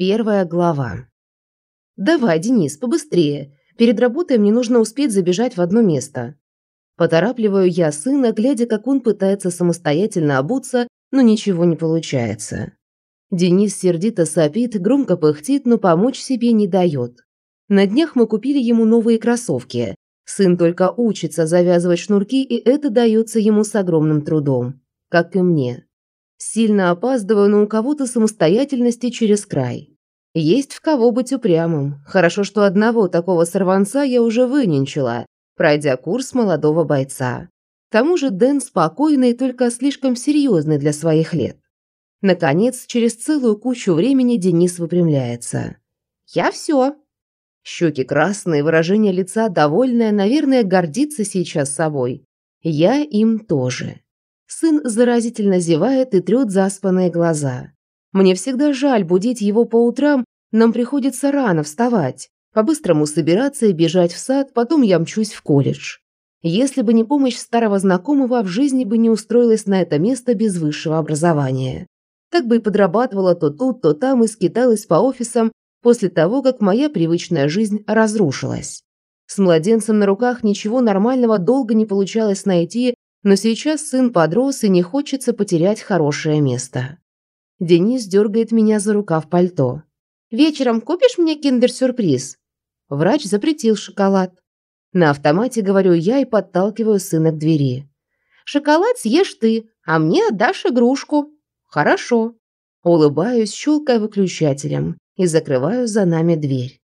Первая глава. «Давай, Денис, побыстрее. Перед работой мне нужно успеть забежать в одно место». Поторапливаю я сына, глядя, как он пытается самостоятельно обуться, но ничего не получается. Денис сердито сопит, громко пыхтит, но помочь себе не дает. На днях мы купили ему новые кроссовки. Сын только учится завязывать шнурки, и это дается ему с огромным трудом. Как и мне. Сильно опаздываю, но у кого-то самостоятельности через край. Есть в кого быть упрямым. Хорошо, что одного такого сорванца я уже выненчила, пройдя курс молодого бойца. К тому же Дэн спокойный, только слишком серьезный для своих лет. Наконец, через целую кучу времени Денис выпрямляется. «Я все». Щеки красные, выражение лица довольное, наверное, гордится сейчас собой. Я им тоже. Сын заразительно зевает и трёт заспанные глаза. Мне всегда жаль будить его по утрам, нам приходится рано вставать, по-быстрому собираться и бежать в сад, потом я мчусь в колледж. Если бы не помощь старого знакомого, в жизни бы не устроилась на это место без высшего образования. Так бы и подрабатывала то тут, то там и скиталась по офисам после того, как моя привычная жизнь разрушилась. С младенцем на руках ничего нормального долго не получалось найти, но сейчас сын подрос и не хочется потерять хорошее место. Денис дергает меня за рукав пальто. «Вечером купишь мне киндер-сюрприз?» Врач запретил шоколад. На автомате говорю я и подталкиваю сына к двери. «Шоколад съешь ты, а мне отдашь игрушку». «Хорошо». Улыбаюсь, щелкая выключателем и закрываю за нами дверь.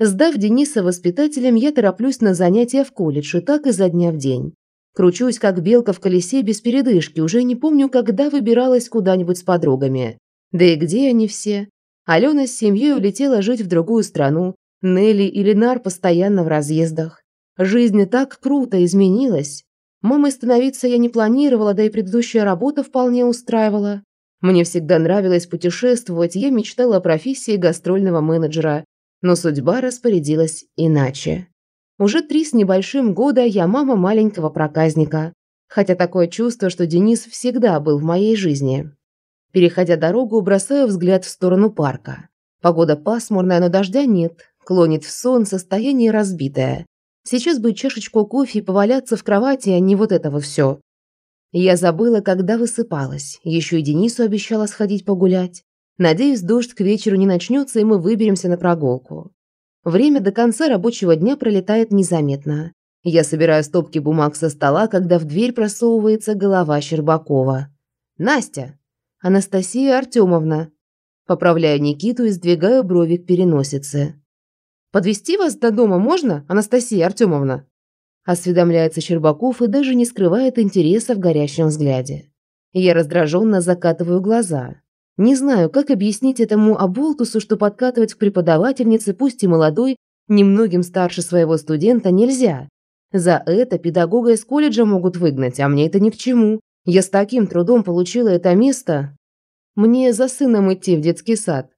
Сдав Дениса воспитателем, я тороплюсь на занятия в колледж и так изо дня в день. Кручусь, как белка в колесе без передышки, уже не помню, когда выбиралась куда-нибудь с подругами. Да и где они все? Алена с семьей улетела жить в другую страну, Нелли и Ленар постоянно в разъездах. Жизнь так круто изменилась. Мамой становиться я не планировала, да и предыдущая работа вполне устраивала. Мне всегда нравилось путешествовать, я мечтала о профессии гастрольного менеджера, но судьба распорядилась иначе. Уже три с небольшим года я мама маленького проказника. Хотя такое чувство, что Денис всегда был в моей жизни. Переходя дорогу, бросаю взгляд в сторону парка. Погода пасмурная, но дождя нет. Клонит в сон, состояние разбитое. Сейчас бы чашечку кофе и поваляться в кровати, а не вот это вот все. Я забыла, когда высыпалась. Еще и Денису обещала сходить погулять. Надеюсь, дождь к вечеру не начнется, и мы выберемся на прогулку. Время до конца рабочего дня пролетает незаметно. Я собираю стопки бумаг со стола, когда в дверь просовывается голова Щербакова. «Настя!» «Анастасия Артемовна!» Поправляю Никиту и сдвигаю брови к переносице. «Подвести вас до дома можно, Анастасия Артемовна?» Осведомляется Щербаков и даже не скрывает интереса в горящем взгляде. Я раздраженно закатываю глаза. Не знаю, как объяснить этому оболтусу, что подкатывать к преподавательнице, пусть и молодой, немногим старше своего студента, нельзя. За это педагога из колледжа могут выгнать, а мне это ни к чему. Я с таким трудом получила это место. Мне за сыном идти в детский сад.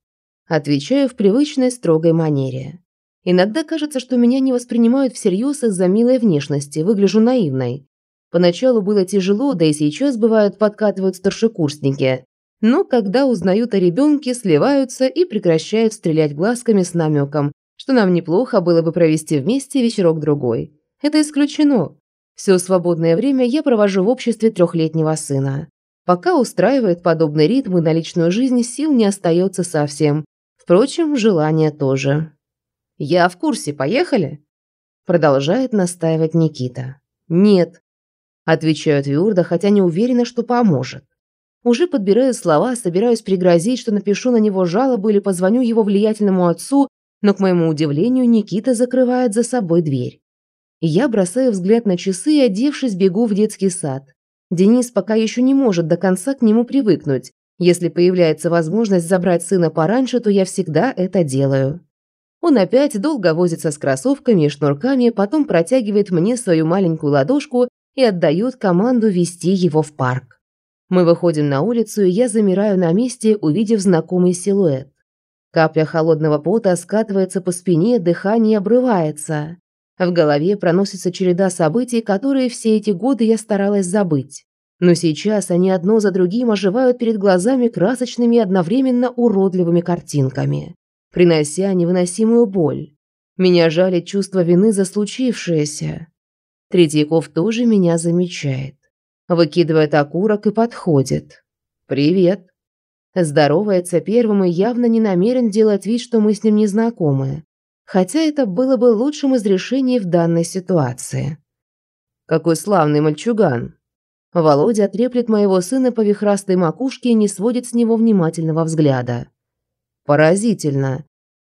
Отвечаю в привычной строгой манере. Иногда кажется, что меня не воспринимают всерьез из-за милой внешности, выгляжу наивной. Поначалу было тяжело, да и сейчас бывают подкатывают старшекурсники но когда узнают о ребенке, сливаются и прекращают стрелять глазками с намеком, что нам неплохо было бы провести вместе вечерок-другой. Это исключено. Все свободное время я провожу в обществе трехлетнего сына. Пока устраивает подобный ритм и на личную жизнь сил не остается совсем. Впрочем, желание тоже. «Я в курсе, поехали?» Продолжает настаивать Никита. «Нет». Отвечаю твердо, хотя не уверена, что поможет. Уже подбираю слова, собираюсь пригрозить, что напишу на него жалобу или позвоню его влиятельному отцу, но, к моему удивлению, Никита закрывает за собой дверь. Я бросаю взгляд на часы и, одевшись, бегу в детский сад. Денис пока еще не может до конца к нему привыкнуть. Если появляется возможность забрать сына пораньше, то я всегда это делаю. Он опять долго возится с кроссовками и шнурками, потом протягивает мне свою маленькую ладошку и отдает команду вести его в парк. Мы выходим на улицу, и я замираю на месте, увидев знакомый силуэт. Капля холодного пота скатывается по спине, дыхание обрывается. В голове проносится череда событий, которые все эти годы я старалась забыть. Но сейчас они одно за другим оживают перед глазами красочными и одновременно уродливыми картинками, принося невыносимую боль. Меня жалит чувство вины за случившееся. Третьяков тоже меня замечает. Выкидывает окурок и подходит. «Привет». Здоровается первым и явно не намерен делать вид, что мы с ним не знакомы. Хотя это было бы лучшим из решений в данной ситуации. «Какой славный мальчуган!» Володя треплет моего сына по вихрастой макушке и не сводит с него внимательного взгляда. Поразительно.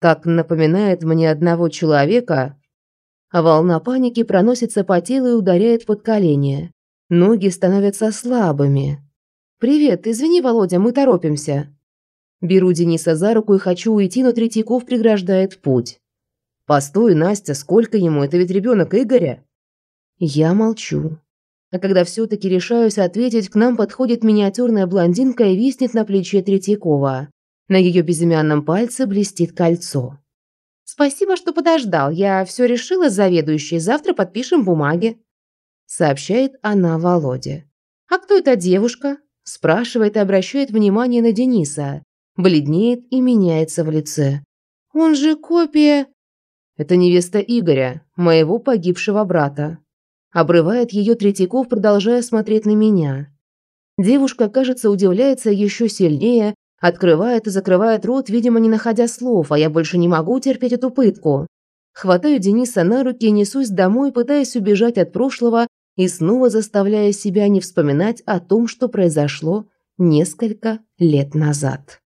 Так напоминает мне одного человека. Волна паники проносится по телу и ударяет под колени. Ноги становятся слабыми. «Привет, извини, Володя, мы торопимся». Беру Дениса за руку и хочу уйти, но Третьяков преграждает путь. «Постой, Настя, сколько ему? Это ведь ребенок Игоря?» Я молчу. А когда все-таки решаюсь ответить, к нам подходит миниатюрная блондинка и виснет на плече Третьякова. На ее безымянном пальце блестит кольцо. «Спасибо, что подождал. Я все решила с заведующей. Завтра подпишем бумаги», – сообщает она Володе. «А кто эта девушка?» – спрашивает и обращает внимание на Дениса. Бледнеет и меняется в лице. «Он же копия...» «Это невеста Игоря, моего погибшего брата», Обрывает ее Третьяков, продолжая смотреть на меня. Девушка, кажется, удивляется еще сильнее, открывает и закрывает рот, видимо, не находя слов, а я больше не могу терпеть эту пытку. Хватаю Дениса на руки и несусь домой, пытаясь убежать от прошлого и снова заставляя себя не вспоминать о том, что произошло несколько лет назад.